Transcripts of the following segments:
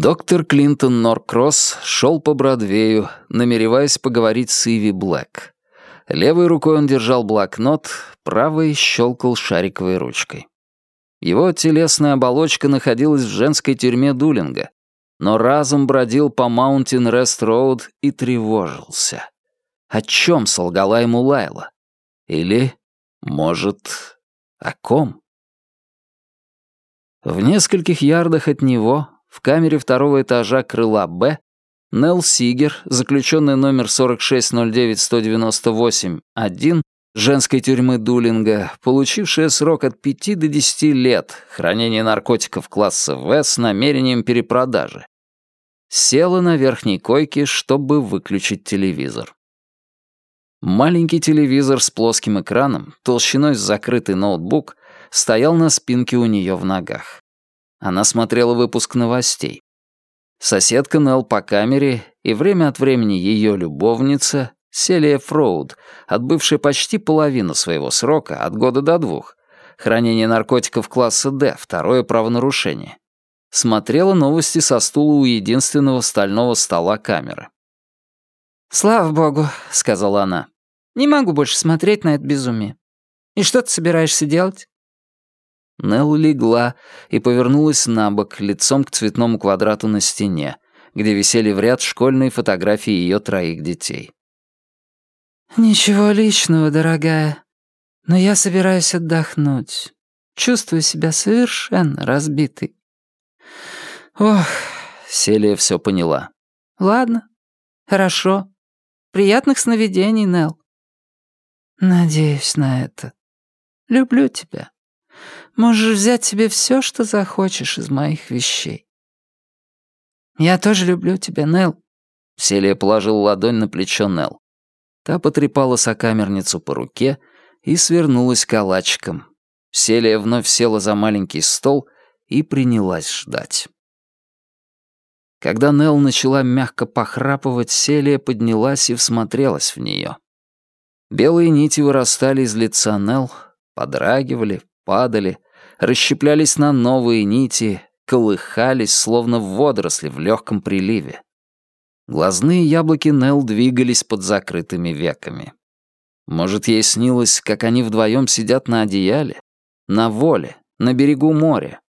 Доктор Клинтон Норкросс шел по Бродвею, намереваясь поговорить с Иви Блэк. Левой рукой он держал блокнот, правой щелкал шариковой ручкой. Его телесная оболочка находилась в женской тюрьме Дулинга, но разум бродил по Маунтин Рест Роуд и тревожился. О чем солгала ему Лайла? Или, может, о ком? В нескольких ярдах от него в камере второго этажа крыла «Б» Нелл Сигер, заключенный номер 4699198-1 женской тюрьмы Дулинга, получившая срок от 5 до 10 лет хранения наркотиков класса В с намерением перепродажи, села на верхней койке, чтобы выключить телевизор. Маленький телевизор с плоским экраном, толщиной с закрытый ноутбук, стоял на спинке у нее в ногах. Она смотрела выпуск новостей. Соседка Нелл по камере и время от времени ее любовница, Селия Фроуд, отбывшая почти половину своего срока, от года до двух, хранение наркотиков класса D, второе правонарушение, смотрела новости со стула у единственного стального стола камеры. «Слава богу», — сказала она. «Не могу больше смотреть на это безумие. И что ты собираешься делать?» Нелл легла и повернулась на бок, лицом к цветному квадрату на стене, где висели в ряд школьные фотографии ее троих детей. «Ничего личного, дорогая, но я собираюсь отдохнуть. Чувствую себя совершенно разбитой». «Ох», — Селия все поняла. «Ладно, хорошо. Приятных сновидений, Нелл». «Надеюсь на это. Люблю тебя». Можешь взять себе все, что захочешь из моих вещей. Я тоже люблю тебя, Нел. Селия положила ладонь на плечо Нел. Та потрепала сокамерницу по руке и свернулась калачиком. Селия вновь села за маленький стол и принялась ждать. Когда Нел начала мягко похрапывать, Селия поднялась и всмотрелась в нее. Белые нити вырастали из лица Нел, подрагивали, падали, расщеплялись на новые нити, колыхались, словно водоросли в легком приливе. Глазные яблоки Нел двигались под закрытыми веками. Может, ей снилось, как они вдвоем сидят на одеяле, на воле, на берегу моря?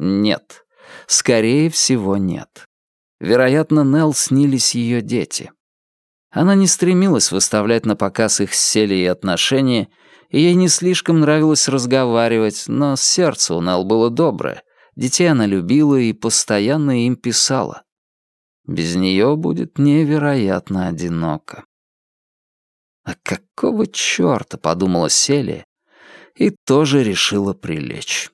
Нет, скорее всего, нет. Вероятно, Нел снились ее дети. Она не стремилась выставлять на показ их сели и отношения ей не слишком нравилось разговаривать, но сердце у Нелл было доброе. Детей она любила и постоянно им писала. Без нее будет невероятно одиноко. А какого чёрта, подумала Селия, и тоже решила прилечь.